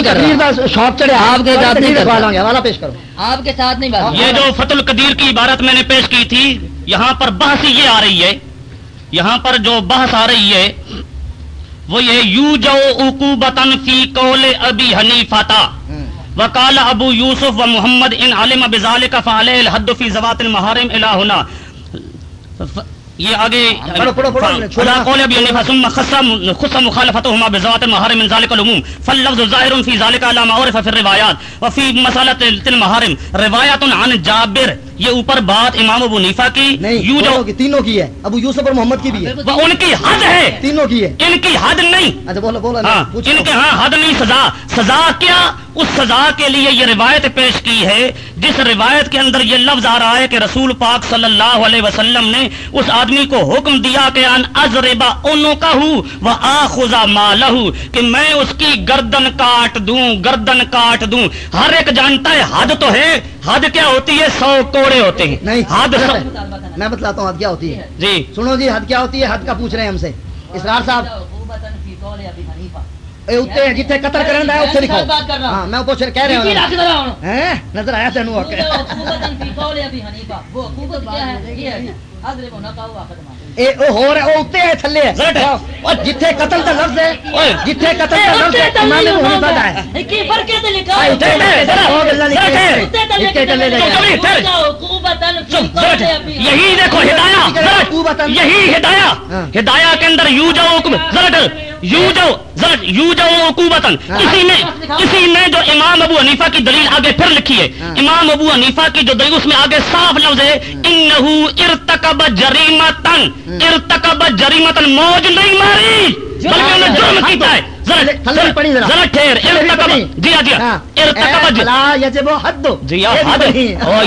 نہیں کر رہا۔ شوق چڑھے آپ کے ساتھ نہیں کرتا۔ حوالہ پیش کرو آپ کے ساتھ نہیں بات یہ جو فت القدیر کی عبارت میں نے پیش کی تھی یہاں پر بحث یہ آ رہی ہے یہاں پر جو بحث آ رہی ہے وہ یہ یو جو عقوبتن فی قول ابی حنیفہ وقال ابو یوسف و محمد ان علم بذالک فعلہ الحد فی زوات المحارم الہنا۔ یہ آگے پڑھو، پڑھو، پڑھو، چھوڑا۔ فلا قول ابی حنیفہ ثم خص خص مخالفتهما بزوات المحارم من ذلك العموم۔ فاللفظ ظاهر في ذلك على ما عرف في الروایات وفي مسألة المحارم روایات عن جابر۔ یہ اوپر بات امام ابو نیفا کی نہیں یوں جو کی تینوں کی ہے ابو یوسف اور محمد کی بھی ہے۔ وہ ان کی حد ہے۔ تینوں کی ہے۔ ان کی حد نہیں۔ اچھا بولو بولو ہاں۔ ان کے ہاں حد نہیں سزا۔ سزا کیا؟ اس سزا کے لیے یہ روایت پیش کی ہے۔ جس روایت کے اندر یہ لفظ آ رہا ہے کہ رسول پاک صلی اللہ علیہ وسلم نے اس آدمی کو حکم دیا کہ ان ازربا انو کا ہوں وہ آخذا مالہ کہ میں اس کی گردن کاٹ دوں گردن کاٹ دوں۔ ہر ایک جانتا ہے حد تو ہے۔ حد کیا ہوتی ہے؟ سو کوڑے ہوتے ہیں۔ نہیں حد میں بتلاتا ہوں حد کیا ہوتی ہے۔ جی۔ سنو جی حد کیا ہوتی ہے؟ حد کا پوچھ رہے ہیں ہم سے۔ اسرار صاحب۔ کرنا۔ ہاں میں پوچھ کہہ رہے ہوں؟ ہیں؟ نظر آیا تینوں واقع اے او ہو رہا او اتنے ہے تھلے۔ اور جتھے قتل لفظ۔ جتھے قتل لفظ امام۔ یہی دیکھو ہدایا یہی ہدایا۔ ہدایا کے اندر یو جو حکم ٹھہر۔ یو جو ذرا یو جو عقوبتن ہاں۔ اسی نے اسی نے جو امام ابو حنیفہ کی دلیل آگے پھر لکھی ہے ہاں۔ امام ابو حنیفہ کی جو دلیل اس میں آگے صاف لفظ ہے انہو ارتکب جریمتن ارتکب جریمتن موج نہیں ماری بلکہ انہوں نے جرم کیتا ہے. ذرا ٹھہر۔ ارتکب جی ہاں جی ہاں. ہاں۔ ارتکب جی۔ ہاں حد۔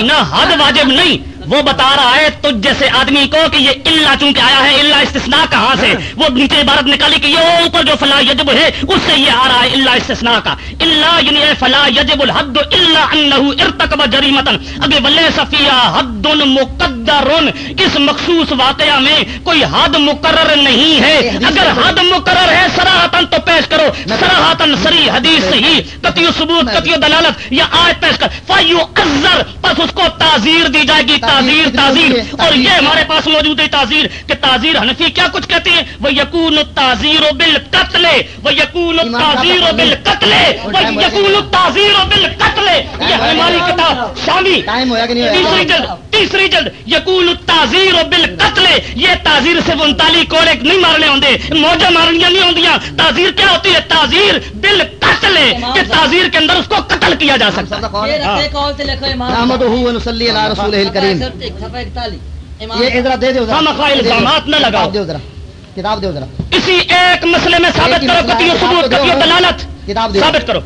نا حد واجب نہیں. وہ بتا رہا ہے تجھ جیسے آدمی کو کہ یہ اللہ چونکہ آیا ہے اللہ استثناء کہاں سے؟ وہ نیچے عبارت نکالی کہ یہ اوپر جو فلا یجب ہے، اس سے یہ آ رہا ہے اللہ استثناء کا۔ اللہ یعنی فلا یجب الحد الا انه ارتکب جریمتا۔ اگے ولے صفیہ، حد مقدر۔ اس مخصوص واقعہ میں کوئی حد مقرر نہیں ہے۔ اگر حد مقرر ہے سراہتن تو پیش کرو۔ سراہتن سری حدیث صحیح قطعی ثبوت، قطعی دلالت، یا آیت پیش کر۔ فایو ازر اس کو تعزیر دی جائے گی تعزیر تعزیر اور یہ ہمارے پاس موجود ہے تعزیر کہ تعزیر حنفی کیا کچھ کہتے ہیں؟ وہ یقون تعزیر بل قتل وہ یقون تعزیر بل قتل وہ یقون تعزیر بل قتل یہ ہماری کتاب شامی؟ تیسری جلد تیسری جلد۔ یقون تعزیر بل قتل یہ تعزیر سے انتالی کوڑے نہیں مارنے ہوں موجہ مارنیاں نہیں ہوندیاں تعزیر کیا ہوتی ہے؟ تعزیر بل قتل کہ تعزیر کے اندر اس کو قتل کیا جا سکتا ہے۔ و نصلی علی رسولہ الکریم یہ ادھر دے دو ذرا۔ الزامات نہ لگاؤ۔ کتاب دو ذرا۔ کتاب دو ذرا۔ اسی ایک مسئلے میں ثابت کرو قطعی ثبوت قطعی دلالت۔ کتاب دو ثابت کرو۔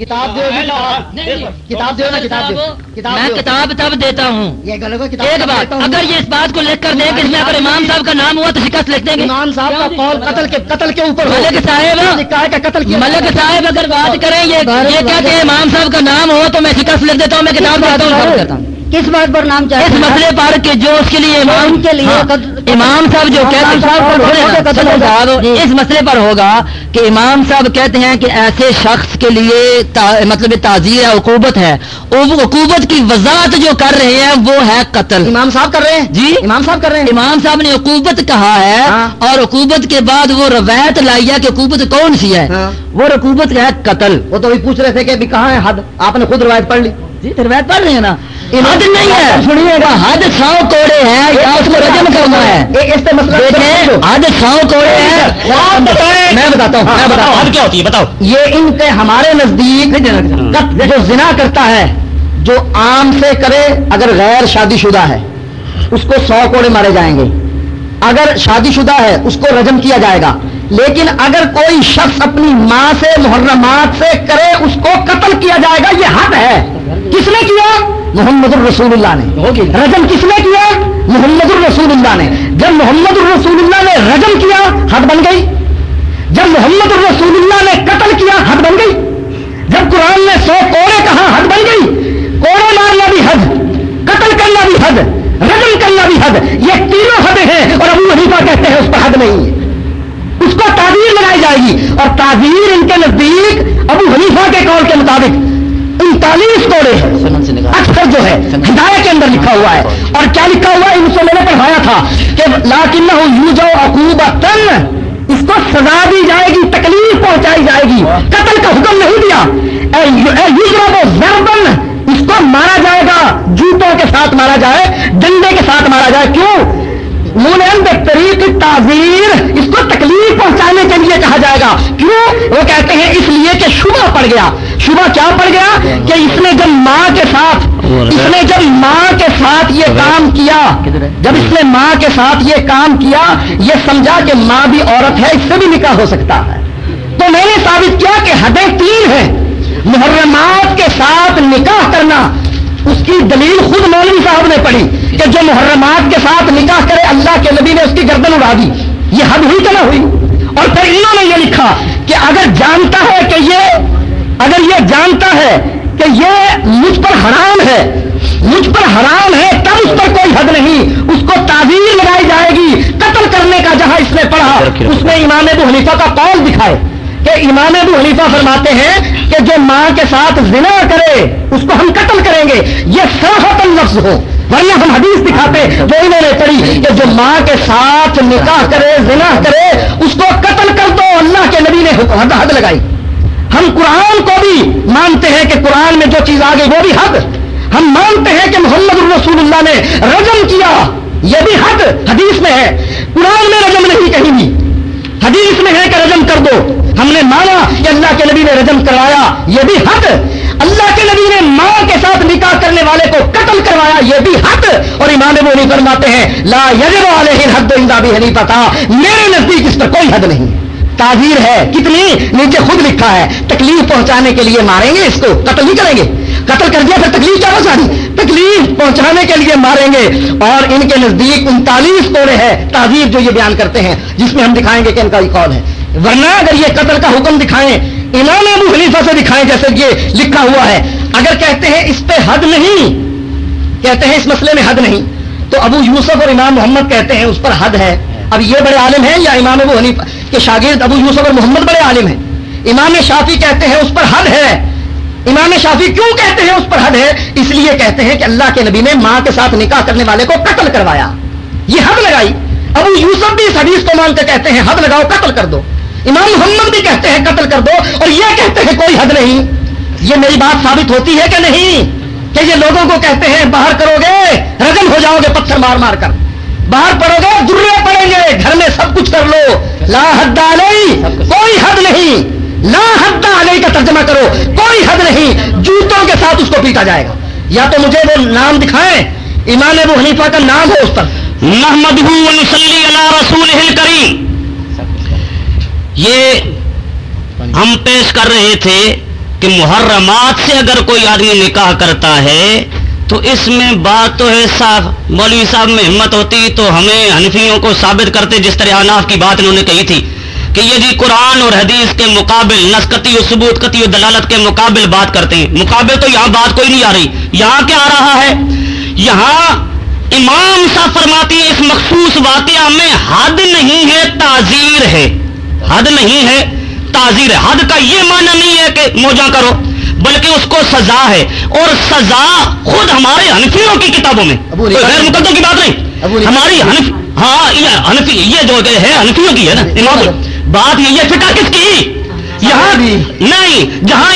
کتاب دو کتاب۔ نا کتاب دو کتاب میں کتاب تب دیتا ہوں۔ یہ غلط ہے کتاب ایک بات۔ اگر یہ اس بات کو لکھ کر دیں کہ اس میں اگر امام صاحب کا نام ہوا تو شکست لکھ دیں گے۔ امام صاحب کا قول قتل کے قتل کے اوپر ملک صاحب کہ قتل کیا؟ ملک صاحب اگر بات کریں یہ کہتے ہیں امام صاحب کا نام ہو تو میں شکست لکھ دیتا ہوں میں کتاب دیتا ہوں ثابت کرتا ہوں۔ کس بات پر نام چاہتے اس ہیں؟ مسئلے پر کہ جو اس کے لیے امام کے لیے ہاں، امام صاحب جو کہتے۔ صاحب، جی۔ اس مسئلے پر ہوگا کہ امام صاحب کہتے ہیں کہ ایسے شخص کے لیے مطلب تعزیر ہے عقوبت ہے۔ عقوبت کی وضاحت جو کر رہے ہیں وہ ہے قتل۔ امام صاحب کر رہے ہیں؟ جی؟ امام صاحب کر رہے ہیں؟ امام صاحب نے عقوبت کہا ہے ہاں۔ اور عقوبت کے بعد وہ روایت لائی ہے کہ عقوبت کون سی ہے۔ ہاں۔ وہ عقوبت ہے قتل۔ وہ تو ابھی پوچھ رہے تھے کہ ابھی کہاں ہے حد؟ آپ نے خود روایت پڑھ لی۔ جی روایت پڑھ رہے ہیں نا۔ حد نہیں ہے. سنیے گا. حد سو کوڑے ہیں یا اس کو رجم کرنا ہے. اس مسئلہ حد سو کوڑے ہیں. میں بتاتا ہوں میں ہوں حد کیا ہوتی ہے؟ بتاؤ. یہ ان کے ہمارے نزدیک جو زنا کرتا ہے جو عام سے کرے اگر غیر شادی شدہ ہے اس کو سو کوڑے مارے جائیں گے. اگر شادی شدہ ہے اس کو رجم کیا جائے گا. لیکن اگر کوئی شخص اپنی ماں سے محرمات سے کرے اس کو قتل کیا جائے گا یہ حد ہے. کس نے کیا؟ محمد الرسول اللہ نے۔ رجم کس نے کیا؟ محمد الرسول اللہ نے۔ جب محمد الرسول اللہ نے رجم کیا حد بن گئی۔ جب محمد الرسول اللہ نے قتل کیا حد بن گئی۔ جب قرآن نے سو کوڑے کہا حد بن گئی۔ کوڑے مارنا بھی حد قتل کرنا بھی حد رجم کرنا بھی حد۔ یہ تینوں حد ہیں اور ابو حنیفہ کہتے ہیں اس پر حد نہیں۔ ہے اس کو تعبیر لگائی جائے گی۔ اور تعبیر ان کے نزدیک ابو حنیفہ کے قول کے مطابق انتالیس کوڑے اکثر جو ہے ہدایت کے اندر لکھا ہوا ہے۔ اور کیا لکھا ہوا ہے؟ ان سے میں نے پڑھایا تھا کہ لاکن یو جو عقوب تن اس کو سزا دی جائے گی تکلیف پہنچائی جائے گی۔ قتل کا حکم نہیں دیا۔ زربن اس کو مارا جائے گا جوتوں کے ساتھ مارا جائے ڈنڈے کے ساتھ مارا جائے۔ کیوں؟ طریق تعزیر اس کو تکلیف پہنچانے کے لیے کہا جائے گا۔ کیوں؟ وہ کہتے ہیں اس لیے کہ شبہ پڑ گیا۔ شبہ کیا پڑ گیا؟ کہ اس نے جب ماں کے ساتھ اس نے جب ماں کے ساتھ یہ کام کیا جب اس نے ماں کے ساتھ یہ کام کیا، یہ سمجھا کہ ماں بھی عورت ہے، اس سے بھی نکاح ہو سکتا ہے۔ تو میں نے ثابت کیا کہ حدیں تین ہیں۔ محرمات کے ساتھ نکاح کرنا، اس کی دلیل خود مولوی صاحب نے پڑھی۔ کہ جو محرمات کے ساتھ نکاح کرے اللہ کے نبی نے اس کی گردن اڑا دی، یہ حد ہوئی کہ نہ ہوئی۔ اور پھر انہوں نے یہ لکھا کہ اگر جانتا ہے کہ یہ، اگر یہ جانتا ہے کہ یہ مجھ پر حرام ہے، مجھ پر حرام ہے، تب اس پر کوئی حد نہیں۔ اس کو تعبیر لگائی جائے گی۔ قتل کرنے کا جہاں اس نے پڑھا، اس میں امام ابو حنیفہ کا قول دکھائے کہ امام ابو حنیفہ فرماتے ہیں کہ جو ماں کے ساتھ زنا کرے، اس کو ہم قتل کریں گے۔ یہ سراہت لفظ ہو۔ ورنہ ہم حدیث دکھاتے جو انہوں نے پڑھی کہ جو ماں کے ساتھ نکاح کرے، زنا کرے، اس کو قتل کر دو، اللہ کے نبی نے حد لگائی۔ ہم قرآن کو بھی مانتے ہیں کہ قرآن میں جو چیز آ گئی، وہ بھی حد ہم مانتے ہیں کہ محمد الرسول اللہ نے رجم کیا، یہ بھی حد حدیث میں ہے۔ قرآن میں رجم نہیں کہیں بھی۔ حدیث میں ہے کہ رجم کر دو۔ ہم نے مانا کہ اللہ کے نبی نے رجم کروایا، یہ بھی حد اللہ کے نبی نے ماں کے ساتھ نکاح کرنے والے کو قتل کروایا، یہ بھی حد اور امام وہ نہیں فرماتے ہیں، لا یجب والے حد بھی نہیں پتا میرے نزدیک اس پر کوئی حد نہیں۔ تعزیر ہے، کتنی نیچے خود لکھا ہے۔ تکلیف پہنچانے کے لیے ماریں گے اس کو، قتل نہیں کریں گے۔ قتل کر دیا، پھر تکلیف کیا پہنچانی تکلیف پہنچانے کے لیے ماریں گے۔ اور ان کے نزدیک انتالیس کوڑے ہیں۔ تعزیر جو یہ بیان کرتے ہیں، جس میں ہم دکھائیں گے کہ ان کا کون ہے۔ ورنہ اگر یہ قتل کا حکم دکھائیں امام ابو حنیفہ سے دکھائیں جیسے یہ لکھا ہوا ہے۔ اگر کہتے ہیں اس پہ حد نہیں، کہتے ہیں اس مسئلے میں حد نہیں، تو ابو یوسف اور امام محمد کہتے ہیں اس پر حد ہے۔ اب یہ بڑے عالم ہیں یا امام ابو حنیفہ؟ کے شاگرد ابو یوسف اور محمد بڑے عالم ہیں۔ امام شافی کہتے ہیں اس پر حد ہے۔ امام شافی کیوں کہتے ہیں اس پر حد ہے؟ اس لیے کہتے ہیں کہ اللہ کے نبی نے ماں کے ساتھ نکاح کرنے والے کو قتل کروایا۔ یہ حد لگائی۔ ابو یوسف بھی اس حدیث کو مان کے کہتے ہیں، حد لگاؤ، قتل کر دو۔ امام محمد بھی کہتے ہیں قتل کر دو اور یہ کہتے ہیں کوئی حد نہیں۔ یہ میری بات ثابت ہوتی ہے کہ نہیں؟ کہ یہ لوگوں کو کہتے ہیں باہر کرو گے رجم ہو جاؤ گے پتھر مار مار کر۔ باہر پڑو گے، درے پڑیں گے، گھر میں سب کچھ کر لو۔ لا حد علیہ کوئی حد نہیں۔ لا حد علیہ کا ترجمہ کرو، کوئی حد نہیں۔ جوتوں کے ساتھ اس کو پیٹا جائے گا۔ یا تو مجھے وہ نام دکھائیں۔ امام ابو حنیفہ کا نام ہو اس پر۔ محمد رسول کریم یہ ہم پیش کر رہے تھے کہ محرمات سے اگر کوئی آدمی نکاح کرتا ہے تو اس میں بات تو ہے صاحب، مولوی صاحب میں ہمت ہوتی تو ہمیں حنفیوں کو ثابت کرتے جس طرح اناف کی بات انہوں نے کہی تھی کہ یہ جی قرآن اور حدیث کے مقابل، نسکتی و ثبوت کتی و دلالت کے مقابل بات کرتے ہیں۔ مقابل تو یہاں بات کوئی نہیں آ رہی، یہاں کیا آ رہا ہے؟ یہاں امام صاحب فرماتی ہے اس مخصوص واقعہ میں حد نہیں ہے تعزیر ہے۔ حد نہیں ہے تعزیر ہے حد کا یہ معنی نہیں ہے کہ موجہ کرو بلکہ اس کو سزا ہے۔ اور سزا خود ہمارے حنفیوں کی کتابوں میں۔ غیر مقدم کی بات نہیں۔ ہماری حنف ہاں یہ یہ جو ہے حنفیوں کی ہے نا بات یہ فکا کس کی؟ یہاں نہیں جہاں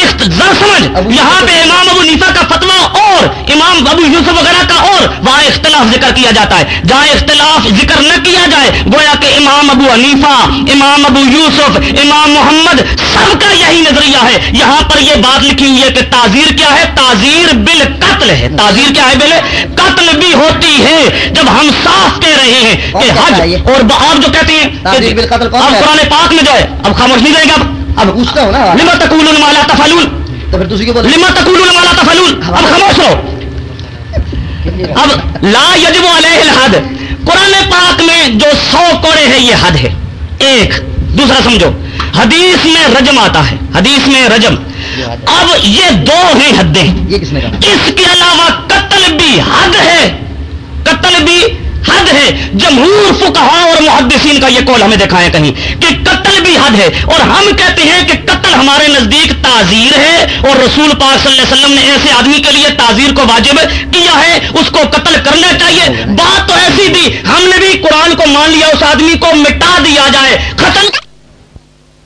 سمجھ یہاں پہ امام ابو نیفا کا فتوا اور امام ابو یوسف وغیرہ کا اور وہاں اختلاف ذکر کیا جاتا ہے۔ جہاں اختلاف ذکر نہ کیا جائے گویا کہ امام ابو حنیفہ امام ابو یوسف امام محمد سب کا یہی نظریہ ہے۔ یہاں پر یہ بات لکھی ہوئی ہے کہ تعزیر کیا ہے؟ تعزیر بل قتل ہے۔ تعزیر کیا ہے بل قتل بھی ہوتی ہے۔ جب ہم صاف کہہ رہے ہیں کہ حج اور آپ جو کہتے ہیں اب قرآن پاک میں جو ہے اب خاموش نہیں رہے گا اب پوچھتا ہوں نا لما تقول مالا تفلول تو پھر تسی کیوں بولے؟ لما تقول مالا تفلول اب خاموش ہو اب لا یجب علیہ الحد۔ قرآن پاک میں جو سو کوڑے ہیں یہ حد ہے۔ ایک دوسرا سمجھو۔ حدیث میں رجم آتا ہے۔ حدیث میں رجم۔ اب یہ دو ہیں حدیں۔ اس کے علاوہ قتل بھی حد ہے۔ قتل بھی حد ہے۔ جمہور فکہ اور محدثین کا یہ کول ہمیں دکھائے کہیں کہ قتل بھی حد ہے۔ اور ہم کہتے ہیں کہ قتل ہمارے نزدیک تعزیر ہے۔ اور رسول پاک صلی اللہ علیہ وسلم نے ایسے آدمی کے لیے تعزیر کو واجب کیا ہے۔ اس کو قتل کرنا چاہیے۔ بات تو ایسی تھی۔ ہم نے بھی قرآن کو مان لیا، اس آدمی کو مٹا دیا جائے۔ ختم۔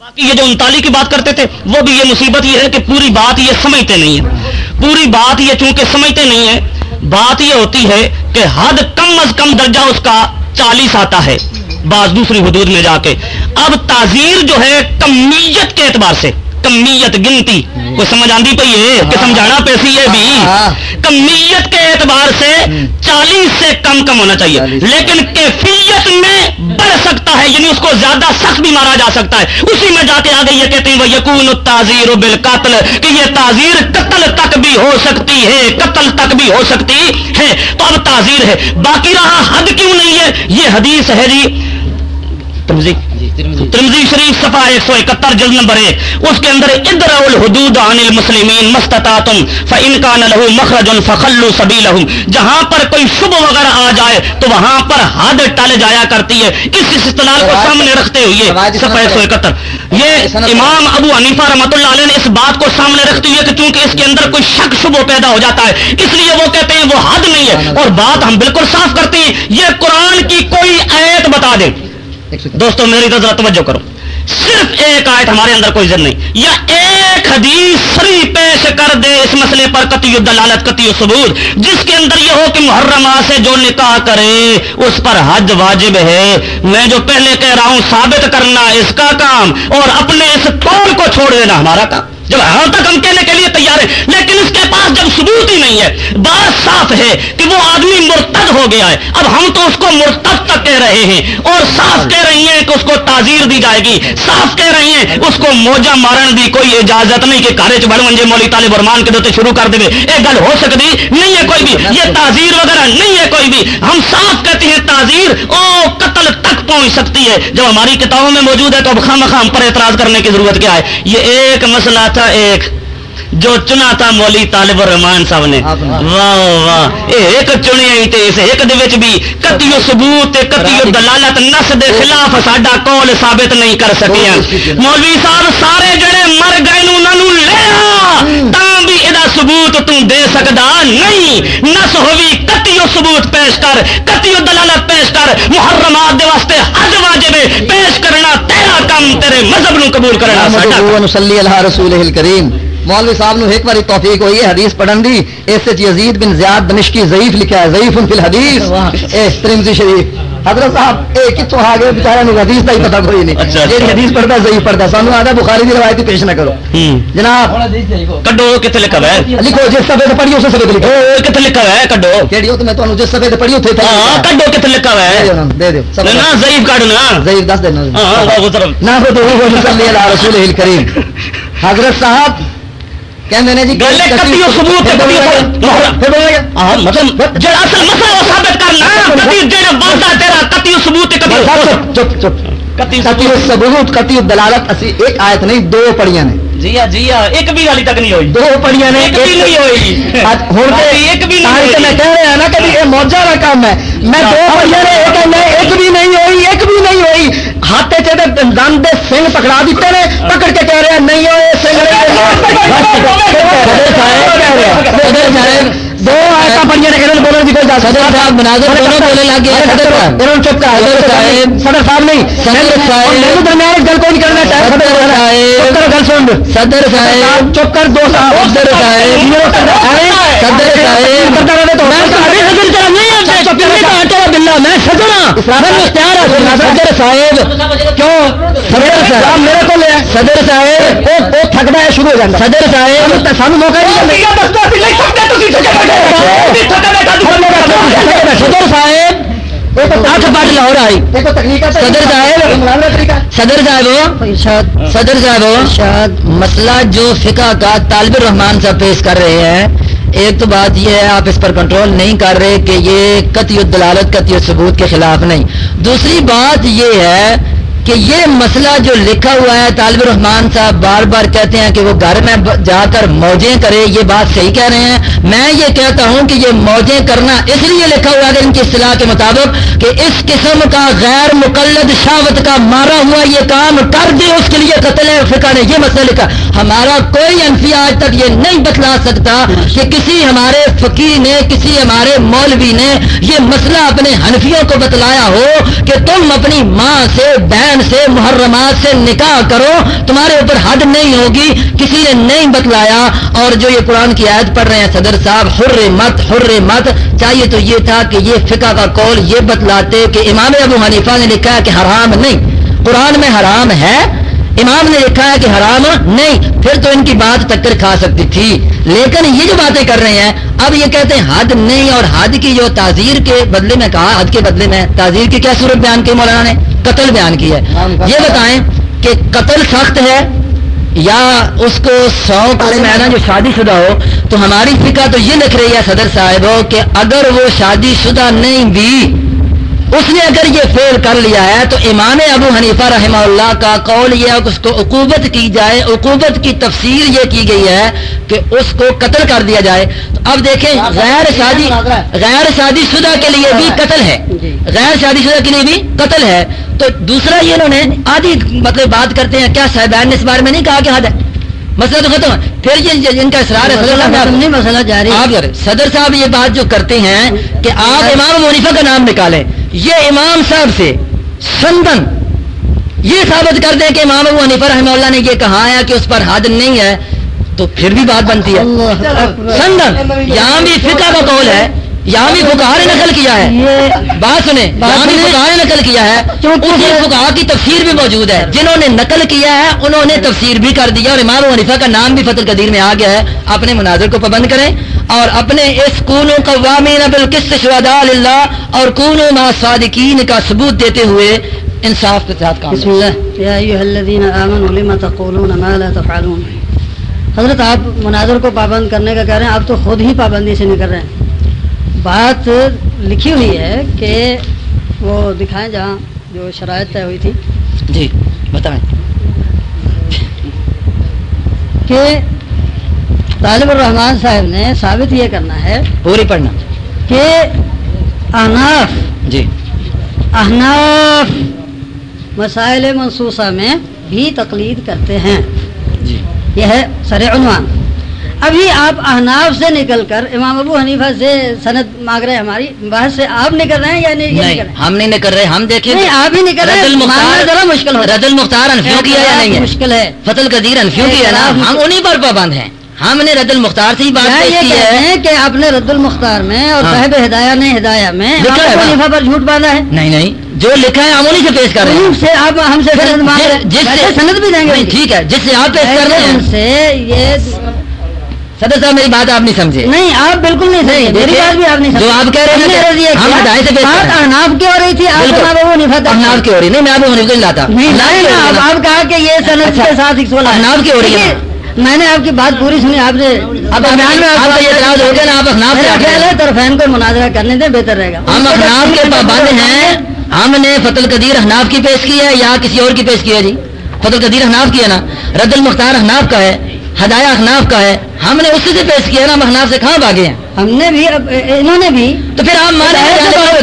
باقی یہ جو انتالی کی بات کرتے تھے، وہ بھی یہ مصیبت یہ ہے کہ پوری بات یہ سمجھتے نہیں ہے پوری بات یہ چونکہ سمجھتے نہیں ہے بات یہ ہوتی ہے کہ حد کم از کم درجہ اس کا چالیس آتا ہے۔ بعض دوسری حدود میں جا کے۔ اب تعزیر جو ہے کمیت کے اعتبار سے کمیت گنتی۔ کوئی سمجھ آندی پی ہے؟ کہ سمجھانا پیسی ہے بھی۔ کمیت کے اعتبار سے چالیس سے کم کم ہونا چاہیے۔ لیکن کیفیت میں بڑھ سکتا ہے یعنی اس کو زیادہ سخت بھی مارا جا سکتا ہے۔ اسی میں جا کے آگے یہ کہتے ہیں وہ یقون تعزیر بال قتل کہ یہ تعزیر قتل تک بھی ہو سکتی ہے قتل تک بھی ہو سکتی ہے۔ تو اب تعزیر ہے۔ باقی رہا حد کیوں نہیں ہے؟ یہ حدیث ہے جی۔ ترمزی شریف سفا ایک سو اکہتر جلد نمبر ایک۔ اس کے اندر ادر الحدود عن المسلمین مستطاعتم فان کان له مخرج فخلوا سبیلهم جہاں پر کوئی شبہ وغیرہ آ جائے تو وہاں پر حد ٹل جایا کرتی ہے۔ اس استدلال کو سامنے رکھتے ہوئے ایک سو اکہتر۔ یہ امام ابو حنیفہ رحمۃ اللہ علیہ نے اس بات کو سامنے رکھتے ہوئے کہ چونکہ اس کے اندر کوئی شک شبہ پیدا ہو جاتا ہے اس لیے وہ کہتے ہیں وہ حد نہیں ہے۔ اور بات ہم بالکل صاف کرتے ہیں یہ قرآن کی کوئی ایت بتا دیں دوستوں میری تو ذرا توجہ کرو۔ صرف ایک آیت ہمارے اندر کوئی ضرور نہیں، یا ایک حدیث سری پیش کر دے اس مسئلے پر قطعی دلالت قطعی ثبوت، جس کے اندر یہ ہو کہ محرمہ سے جو نکاح کرے، اس پر حج واجب ہے۔ میں جو پہلے کہہ رہا ہوں، ثابت کرنا اس کا کام، اور اپنے اس قول کو چھوڑ دینا ہمارا کام۔ جب ہاں تک ہم کہنے کے لیے تیار ہے لیکن اس کے پاس جب ثبوت ہی نہیں ہے، بات صاف ہے کہ وہ آدمی مرتد ہو گیا ہے۔ اب ہم تو اس کو مرتد تک کہہ رہے ہیں اور صاف کہہ رہی ہیں کہ اس کو تعزیر دی جائے گی۔ صاف کہہ رہی ہیں، اس کو موجہ مارن دی کوئی اجازت نہیں کہ کارے چڑھ منجے مولی طالب برمان کے دوتے شروع کر دے۔ یہ گل ہو سکتی نہیں ہے کوئی بھی۔ یہ تعزیر وغیرہ نہیں ہے کوئی بھی۔ ہم صاف کہتے ہیں تعزیر او قتل تک پہنچ سکتی ہے۔ جب ہماری کتابوں میں موجود ہے تو اب خام خام پر اعتراض کرنے کی ضرورت کیا ہے؟ یہ ایک مسئلہ تھا، ایک جو چنا تھا مولی طالب الرحمان صاحب نے۔ واہ واہ۔ ایک چنیا ہی تے اس ایک دے وچ بھی کتیو ثبوت تے کتیو دلالت نس دے خلاف ساڈا قول ثابت نہیں کر سکیا۔ مولوی صاحب سارے جڑے مر گئے نو انہاں نو لے آ تاں بھی ادا ثبوت تو دے سکدا نہیں۔ نس ہووی کتیو ثبوت پیش کر کتیو دلالت پیش کر۔ محرمات دے واسطے حج واجب پیش کرنا تیرا کام تیرے مذہب نو قبول کرنا ساڈا صلی اللہ رسول الکریم مولوی صاحب نے ایک بار توفیق ہوئی ہے حدیث پڑھن دی۔ اس یزید بن زیاد دمشقی ضعیف لکھا ہے ضعیف فی الحدیث۔ اے ترمذی شریف حضرت صاحب اے کتوں آ گئے بیچارے نے حدیث کا ہی پتہ کوئی نہیں۔ اچھا، جی حدیث پڑھتا ہے ضعیف پڑھتا ہے۔ سانو آتا بخاری دی روایت پیش نہ کرو۔ جناب کڈو کتنے لکھا ہے؟ لکھو جس سفے تے پڑھی اس سفے تے لکھو۔ کتنے لکھا ہے؟ کڈو۔ کیڑی ہو تو میں تانوں جس سفے تے پڑھی اوتھے ہاں کڈو کتنے لکھا ہے؟ دے دیو نا ضعیف کڈ نا ضعیف دس دینا ہاں وہ طرف نہ ہو تو وہ صلی اللہ رسول الکریم۔ حضرت صاحب کہندے نے جی گل ہے کتیو ثبوت تے کتیو پھر بولے گا ہاں مطلب جڑا اصل مسئلہ وہ ثابت کرنا کتی جڑا وعدہ تیرا کتیو ثبوت تے کتیو چپ چپ کتیو کتی ثبوت؟ کتی دلالت اسی ایک آیت نہیں دو پڑھیاں نے۔ جی ہاں جی ہاں ایک بھی والی تک نہیں ہوئی۔ دو پڑھیاں نے ایک بھی نہیں ہوئی۔ آج ہن تے ایک بھی نہیں تے میں ہوئی کہہ رہا نا کہ یہ موجہ کا کام ہے۔ میں دو پڑھیاں نے ایک بھی نہیں ہوئی ایک بھی نہیں ہوئی۔ ہاتھ دند سنگ پکڑا دیتے نے پکڑ کے کہہ رہے ہیں نہیں ہوئے سنگ دو آیتاں پڑھیاں نے انہوں نے بولنے کی کوئی اجازت صدر صاحب مناظر دونوں بولنے لگ گئے صدر صاحب۔ انہوں نے چپ کر صدر صاحب۔ صدر صاحب نہیں۔ صدر صاحب۔ میں درمیان گل کوئی نہیں کرنا چاہے صدر صاحب۔ کر گل سن۔ صدر صاحب۔ چپ کر دو صاحب۔ صدر صاحب۔ صدر صاحب۔ کرتا رہے تو میں صدر بلا میں صدر ہوں میں اختیار ہے صدر صاحب کیوں؟ صدر صاحب میرے کو لے صدر صاحب وہ وہ تھکدا ہے شروع ہو جاتا صدر صاحب سانو موقع نہیں صدر صاحب آٹھ پاٹ لاہور آئی۔ صدر صاحب صدر صاحب صدر صاحب مسئلہ جو فقہ کا طالب الرحمان صاحب پیش کر رہے ہیں۔ ایک تو بات یہ ہے، آپ اس پر کنٹرول نہیں کر رہے کہ یہ قطعی دلالت قطعی ثبوت کے خلاف نہیں۔ دوسری بات یہ ہے کہ یہ مسئلہ جو لکھا ہوا ہے طالب الرحمان صاحب بار بار کہتے ہیں کہ وہ گھر میں جا کر موجیں کرے، یہ بات صحیح کہہ رہے ہیں۔ میں یہ کہتا ہوں کہ یہ موجیں کرنا اس لیے لکھا ہوا ہے ان کی اصطلاح کے مطابق کہ اس قسم کا غیر مقلد شاوت کا مارا ہوا یہ کام کر دے، اس کے لیے قتل فکا نے یہ مسئلہ لکھا۔ ہمارا کوئی انفی آج تک یہ نہیں بتلا سکتا کہ کسی ہمارے فقیر نے، کسی ہمارے مولوی نے یہ مسئلہ اپنے حنفیوں کو بتلایا ہو کہ تم اپنی ماں سے بہن سے محرمات سے نکاح کرو، تمہارے اوپر حد نہیں ہوگی، کسی نے نہیں بتلایا۔ اور جو یہ قرآن کی آیت پڑھ رہے ہیں، صدر صاحب حر مت حر مت چاہیے تو یہ تھا کہ یہ فقہ کا قول یہ بتلاتے کہ امام ابو حنیفہ نے لکھا ہے کہ حرام نہیں۔ قرآن میں حرام ہے، امام نے لکھا ہے کہ حرام نہیں۔ پھر تو ان کی بات ٹکر کھا سکتی تھی۔ لیکن یہ جو باتیں کر رہے ہیں، اب یہ کہتے ہیں حد نہیں اور حد کی جو تعزیر کے بدلے میں کہا، حد کے بدلے میں تعزیر کی کیا صورت بیان کی مولانا نے؟ قتل بیان کی ہے۔ یہ بتائیں کہ قتل سخت ہے یا اس کو سو پڑے میں جو شادی شدہ ہو تو ہماری فکا تو یہ لکھ رہی ہے صدر صاحب کہ اگر وہ شادی شدہ نہیں بھی اس نے اگر یہ فیل کر لیا ہے تو امام ابو حنیفہ رحمہ اللہ کا قول یہ ہے کہ اس کو عقوبت کی جائے عقوبت کی تفسیر یہ کی گئی ہے کہ اس کو قتل کر دیا جائے۔ تو اب دیکھیں غیر شادی غیر شادی شدہ کے لیے بھی قتل ہے۔ غیر شادی شدہ کے لیے بھی قتل ہے۔ تو دوسرا یہ انہوں نے آدھی مطلب بات کرتے ہیں کیا صاحبان نے اس بارے میں نہیں کہا کہ حد ہے؟ مسئلہ تو ختم پھر یہ ان کا اصرار ہے۔ صدر مسئلہ جاری۔ صدر صاحب یہ بات جو کرتے ہیں کہ آپ امام منیفا کا نام نکالیں۔ یہ امام صاحب سے سندن۔ یہ ثابت کر دیں کہ امام ابو حنیفہ رحمہ اللہ نے یہ کہا ہے کہ اس پر حد نہیں ہے۔ تو پھر بھی بات بنتی ہے۔ سندن۔ یہاں بھی فقہ کا قول ہے۔ یہاں بھی فکار نے نقل کیا ہے۔ بات سنیں یہاں بھی فکار نے نقل کیا ہے۔ فکا کی تفسیر بھی موجود ہے۔ جنہوں نے نقل کیا ہے انہوں نے تفسیر بھی کر دیا اور امام ونیفا کا نام بھی فتح قدیر میں آ گیا ہے۔ اپنے مناظر کو پابند کریں اور اپنے اس کونوں قوامین بالقسط شہداء اللہ اور کونوں ما صادقین کا ثبوت دیتے ہوئے انصاف کے ساتھ کام بسم اللہ۔ یا ایھا الذین آمنوا لما تقولون ما لا تفعلون۔ حضرت آپ مناظر کو پابند کرنے کا کہہ رہے ہیں آپ تو خود ہی پابندی سے نہیں کر رہے ہیں۔ بات لکھی ہوئی ہے کہ وہ دکھائیں جہاں جو شرائط طے ہوئی تھی۔ جی بتائیں۔ کہ طالب الرحمان صاحب نے ثابت یہ کرنا ہے پوری پڑھنا۔ کہ احناف جی۔ احناف مسائل منصوصہ میں بھی تقلید کرتے ہیں۔ جی۔ یہ ہے سر عنوان۔ ابھی آپ احناف سے نکل کر امام ابو حنیفہ سے سند مانگ رہے ہماری بحث سے آپ نکل رہے ہیں یا نہیں ہم نہیں نکل رہے ہم دیکھیں آپ ہی نکل رہے ذرا مشکل ہو رد المختار انفیوں کیا یا نہیں مشکل ہے۔ فتل قدیر انفیوں کی ہے نا؟ ہم انہیں پر پابند ہیں۔ ہم نے رد المختار سے ہی بات کی ہے۔ کہ آپ نے رد المختار میں اور ہاں۔ صاحب ہدایہ نے ہدایہ میں؟ حنیفہ پر جھوٹ باندھا ہے۔ نہیں نہیں جو لکھا ہے ہم انہیں سے پیش کر رہے ہیں۔ سے آپ ہم سے سند بھی دیں گے۔ ٹھیک ہے جس سے آپ پیش کر رہے ہیں۔ سے یہ صدر صاحب میری بات آپ نہیں سمجھے۔ نہیں آپ بالکل نہیں سمجھے۔ میری بات بھی آپ نہیں جو آپ کہہ رہے ہیں ہم ہدایت سے بات۔ احناف کی ہو رہی تھی آپ۔ امام ابو حنیفہ تک احناف کی ہو رہی نہیں میں ابو حنیفہ نہیں لاتا۔ نہیں۔ آپ کہا کہ یہ سند اچھا۔ کے ساتھ احناف کی ہو رہی ہے۔ میں نے آپ کی بات پوری سنی آپ نے اب بیان میں آپ کا یہ اعتراض ہو گیا نا آپ احناف سے خیال ہے طرفین کو مناظرہ کرنے دیں بہتر رہے گا۔ ہم احناف کے پابند ہیں۔ ہم نے فتل قدیر احناف کی پیش کی ہے یا کسی اور کی پیش کی ہے جی؟ فتل قدیر احناف کی ہے نا؟ رد المختار احناف کا ہے۔ ہدایہ احناف کا ہے ہم نے اسی سے پیش کیا ہے نا ہم احناف سے کہاں بھاگے ہیں؟ ہم نے بھی انہوں نے بھی تو پھر آپ بات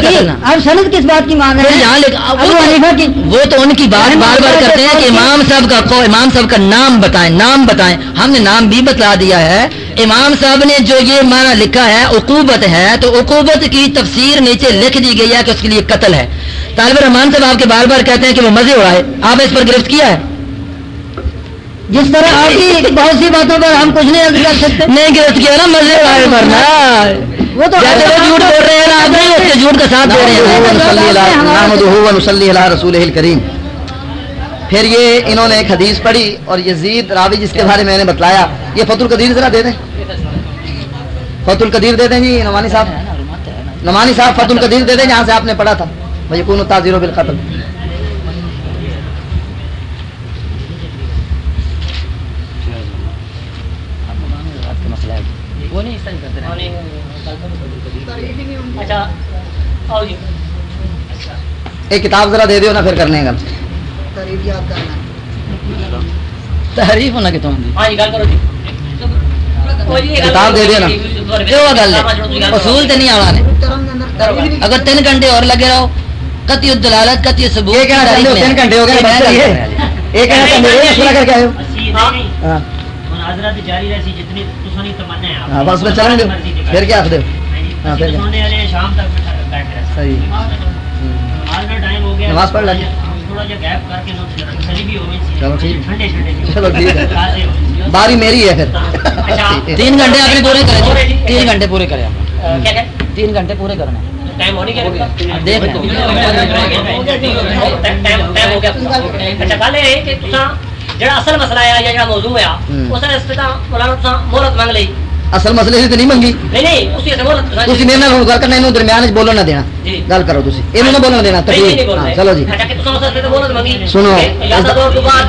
کی، آپ سند کس بات کی مان رہے ہیں؟ وہ تو ان کی بات بار بار کرتے ہیں کہ امام صاحب کا کو امام صاحب کا نام بتائیں نام بتائیں۔ ہم نے نام بھی بتلا دیا ہے۔ امام صاحب نے جو یہ معنی لکھا ہے عقوبت ہے تو عقوبت کی تفسیر نیچے لکھ دی گئی ہے کہ اس کے لیے قتل ہے۔ طالب الرحمان صاحب آپ کے بار بار کہتے ہیں کہ وہ مزے اڑائے۔ آپ نے اس پر گرفت کیا ہے؟ جس طرح آپ کی بہت سی باتوں پر ہم کچھ نہیں کر سکتے۔ نہیں گرفت کیا نا مزے اڑائے پر نا۔ وہ تو جھوٹ بول رہے ہیں نا آپ نہیں اس کے جھوٹ کا ساتھ دے رہے ہیں۔ رسول کریم پھر یہ انہوں نے ایک حدیث پڑھی اور یزید راوی جس کے بارے میں نے بتلایا یہ فت القدیر ذرا دے دیں۔ فت القدیر دے دیں جی نمانی صاحب۔ نمانی صاحب فت القدیر دے دیں جہاں سے آپ نے پڑھا تھا۔ بھائی کون تاجر وہ نہیں اس طرح کرتے اچھا ایک کتاب ذرا دے دیو نا پھر کرنے کا تحریف ہونا کتوں کتاب دے دیو نا گل ہے اصول تو نہیں آنا اگر تین گھنٹے اور لگے رہو کتی الدلالت قطعی ثبوت یہ کہنا چاہتے ہو تین گھنٹے ہو گئے یہ کہنا چاہتے ہو یہ کر کے آئے ہو مناظرہ جتنی ہاں بس میں چلیں گے پھر کیا آخر ہاں پھر کیا سونے والے شام تک بیٹھ رہے صحیح نماز کا ٹائم ہو گیا نماز پڑھ لیں چلو ٹھیک چلو ٹھیک ہے باری میری ہے پھر تین گھنٹے آپ نے پورے کرے جی تین گھنٹے پورے کرے آپ تین گھنٹے پورے کے اب دیکھ لیں اصل مسئلہ ہے یا جڑا موضوع ہے۔ اس نے مولانا مانگ اصل مسئلے نہیں نہیں نہیں اسی گل کرنا اینو درمیان وچ بولن نہ دینا۔ جی۔ گل کرو تسی۔ اینو نہ بولن دینا ہاں، چلو جی۔ اچھا، سنو۔ یا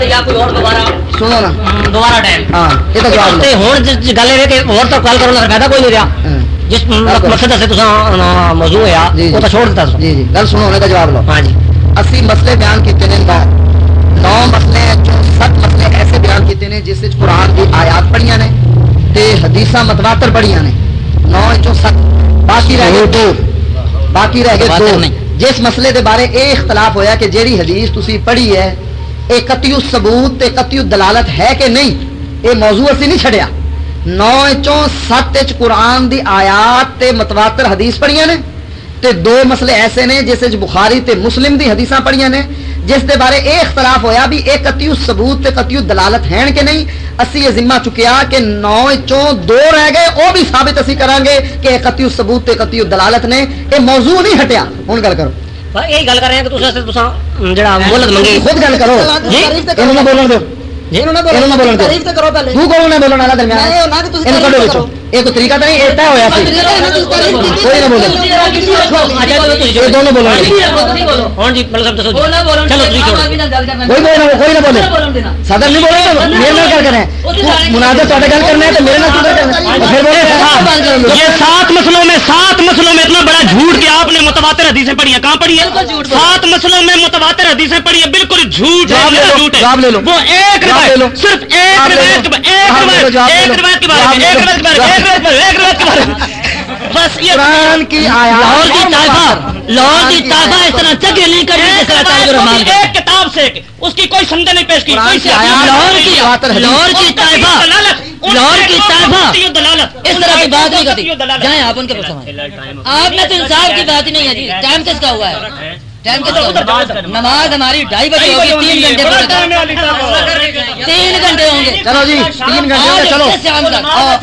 یا کوئی اور دوبارہ۔ سنو نا۔ دوبارہ ٹائم۔ ہاں اے جواب تے ہن کہ تو فائدہ کوئی نہیں ہاں۔ جس مقصد سے تساں موضوع ہے جی، جی۔ او چھوڑ جی جی۔ گل سنو انہاں جواب لو ہاں جی۔ اسی مسئلے بیان کیتے نے بعد۔ نو سات ایسے بیان کیتے ہیں جس قرآن کی آیات پڑھیاں نے تے حدیثاں متواتر پڑھیاں نے۔ نو سات باقی رہ گئے دو۔ باقی رہ گئے دو۔ جس مسئلے دے بارے اے اختلاف ہویا کہ جیڑی حدیث تسی پڑھی ہے اے قطعی ثبوت تے قطعی دلالت ہے کہ نہیں اے موضوع اسی نہیں چھڑیا۔ نو چوں سات وچ قرآن دی آیات تے متواتر حدیث پڑھیاں نے۔ تے دو مسئلے ایسے نے جس وچ بخاری تے مسلم دی حدیثاں پڑھیاں نے۔ جس دے بارے اے اختلاف ہویا بھی اے قطیو ثبوت تے قطیو دلالت ہیں کہ نہیں اسی یہ ذمہ چکیا کہ نو چوں دو رہ گئے او بھی ثابت اسی کران گے کہ اے قطیو ثبوت تے قطیو دلالت نے اے موضوع نہیں ہٹیا۔ ہن گل کرو۔ یہی گل کر رہے ہیں کہ تساں تساں جڑا مولد منگی۔ خود گل کرو۔ جی؟ انہوں نے بولن دے یہ سات مسلوں میں سات مسلوں میں اتنا بڑا جھوٹ کہ آپ نے متواتر حدیثیں پڑھی ہے کہاں پڑھی ہے سات مسلوں میں متواتر حدیثیں پڑھی ہے بالکل جھوٹ لے لو وہ ایک صرف ایک روایت ایک روایت کے بارے میں ایک روایت کے بارے میں ایک روایت کے بارے میں بس یہ قرآن کی لاہور کی آیات طائفہ لاہور کی طائفہ اس طرح چگے نہیں کرتی جس طرح طالب الرحمان کے ایک کتاب سے اس کی کوئی سندے نہیں پیش کی لاہور کی۔ لاہور کی طائفہ لاہور کی طائفہ اس طرح کی بات نہیں کرتی۔ جائیں آپ ان کے پاس سمجھ۔ آپ میں تو انصاف کی بات ہی نہیں ہے جی۔ ٹائم کس کا ہوا ہے؟ ٹائم نماز ہماری ڈھائی بجے ہوگی تین گھنٹے تین گھنٹے ہوں گے چلو جی تین گھنٹے چلو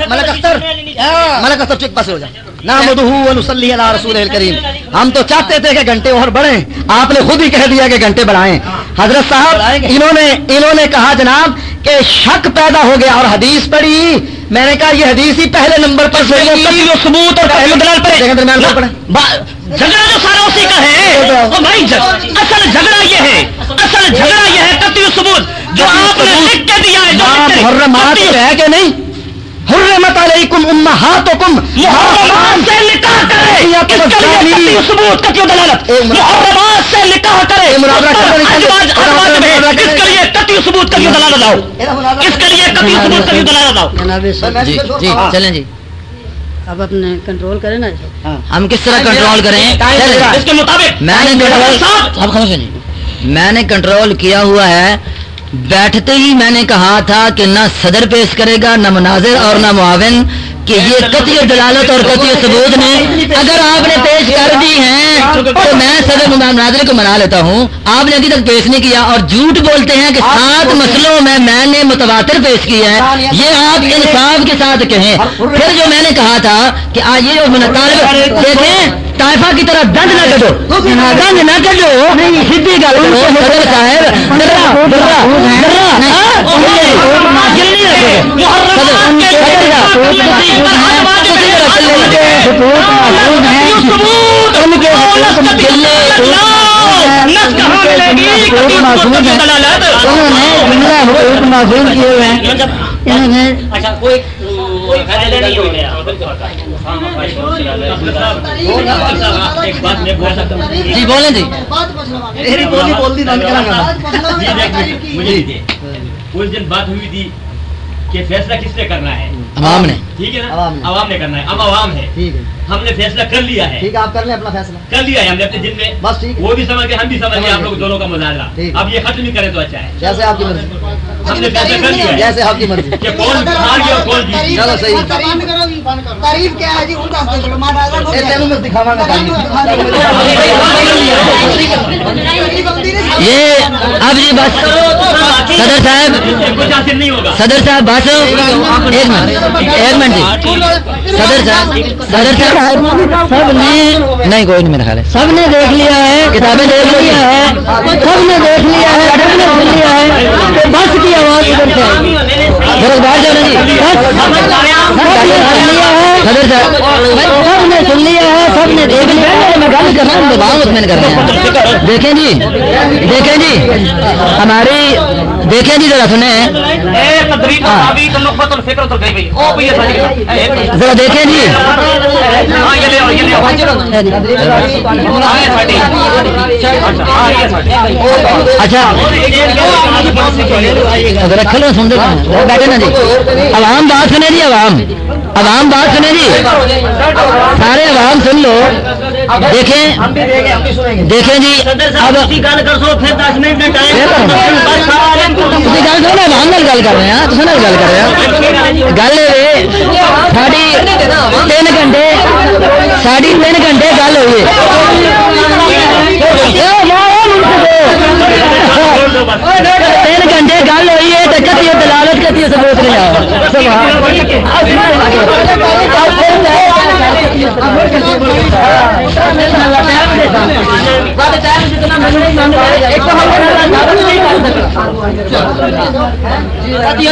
ملک اختر۔ ملک اختر چک پاس ہو جا علی رسول الکریم۔ ہم تو چاہتے تھے کہ گھنٹے اور بڑھیں۔ آپ نے خود ہی کہہ دیا کہ گھنٹے بڑھائیں۔ حضرت صاحب انہوں نے انہوں نے کہا جناب کہ شک پیدا ہو گیا اور حدیث پڑھی۔ میں نے کہا یہ حدیث ہی پہلے نمبر پر ہے۔ ثبوت اور جھگڑا جو سارا اسی کا ہے بھائی اصل جھگڑا یہ ہے اصل جھگڑا یہ ہے قطعی ثبوت۔ جو آپ نے لکھ کے دیا ہے محرمات ہے کہ نہیں؟ حرمت علیکم امہاتکم. محرمات سے نکاح کرے. ثبوت دلالت؟ محرمات سے نکاح کرے. اس کے لیے ثبوت دلالت لاؤ اس کے لیے قطعی ثبوت دلالت لاؤ جناب سر جی جی چلیں جی۔ اب اپنے کنٹرول کریں نا اسے ہم کس طرح کنٹرول کریں؟ اس کے مطابق نے کنٹرول میں نے کنٹرول کیا ہوا ہے بیٹھتے ہی میں نے کہا تھا کہ نہ صدر پیش کرے گا، نہ مناظر اور نہ معاون۔ کہ یہ قطعی دلالت اور قطعی ثبوت نے اگر آپ نے پیش کر دی ہیں تو میں صدر مناظر کو منا لیتا ہوں آپ نے ابھی تک پیش نہیں کیا اور جھوٹ بولتے ہیں کہ سات مسئلوں میں میں نے متواتر پیش کیا ہے یہ آپ انصاف کے ساتھ کہیں پھر جو میں نے کہا تھا کہ آج یہ دیکھیں طائفہ کی طرح دند نہ کٹو دند نہ کٹو سیدھی گل صدر صاحب ہاں؟ رکھو۔ صدر صدر اچھا بول جی بولیں جی۔ میری بولی بولتی بند کرا جی، ایک منٹ، مجھے دیجیے اس دن بات ہوئی تھی کہ فیصلہ کس نے کرنا ہے؟ عوام نے۔ ٹھیک ہے نا؟ عوام نے۔ عوام نے کرنا ہے۔ اب عوام ہے ٹھیک ہے۔ ہم نے فیصلہ کر لیا ہے۔ ٹھیک ہے آپ کر لیں اپنا فیصلہ۔ کر لیا ہے ہم نے اپنے دن میں۔ بس ٹھیک وہ بھی سمجھ گئے ہم بھی سمجھ گئے آپ لوگ۔ دونوں کا مظاہرہ۔ اب یہ ختم ہی کریں تو اچھا ہے۔ جیسے آپ کی مرضی۔ ہم نے فیصلہ کر لیا ہے۔ جیسے آپ کی مرضی۔ کہ کون ہار گیا اور کون جیت گیا۔ چلو صحیح۔ تعریف کیا ہے جی؟ ان اے تینوں میں یہ اب جی بس صدر صاحب صدر صاحب بس، ایک منٹ ایک منٹ جی۔ صدر صاحب صدر صاحب، سب نے نہیں، کوئی نہیں، میرا خیال ہے۔ سب نے دیکھ لیا ہے، کتابیں دیکھ لیا ہے، سب نے دیکھ لیا ہے سب نے لیا ہے، بس کی آواز ادھر سے۔ میرے باہر جانا جی۔ بس سب نے سن لیا ہے، سب نے دیکھ لیا ہے۔ میں گل کر رہا ہوں، دباؤ مطمئن کر رہے ہیں دیکھیں جی۔ دیکھیں جی۔ ہماری دیکھیں جی ذرا سنیں۔ ذرا دیکھیں جی اچھا۔ اگر رکھ لو سن بیٹھے نا جی۔ عوام بات سنے جی عوام۔ عوام بات سنے جی۔ سارے عوام سن لو۔ دیکھیں. دیکھیں. جی. اب گل کرو نا عوام نال گل کر رہے ہیں. گل کر رہے ہیں. گل یہ تین گھنٹے ساری تین گھنٹے گل ہوئی تین گھنٹے گل ہوئی ہے تو کتی دلالت کتی سبوت نہیں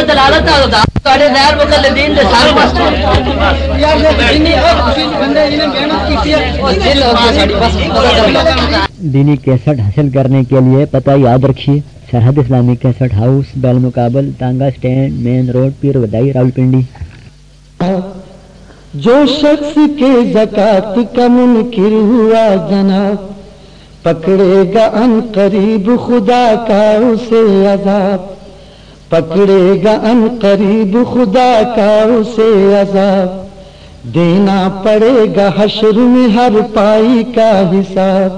دلالت دینی کیسٹ حاصل کرنے کے لیے پتہ یاد رکھیے، سرحد اسلامی کیسٹ ہاؤس، بیل مقابل ٹانگا stand main road, Pir Wadhai Rawalpindi جو شخص کے زکات کا منکر ہوا جناب، پکڑے گا ان قریب خدا کا اسے عذاب۔ پکڑے گا ان قریب خدا کا اسے عذاب۔ دینا پڑے گا حشر میں ہر پائی کا حساب۔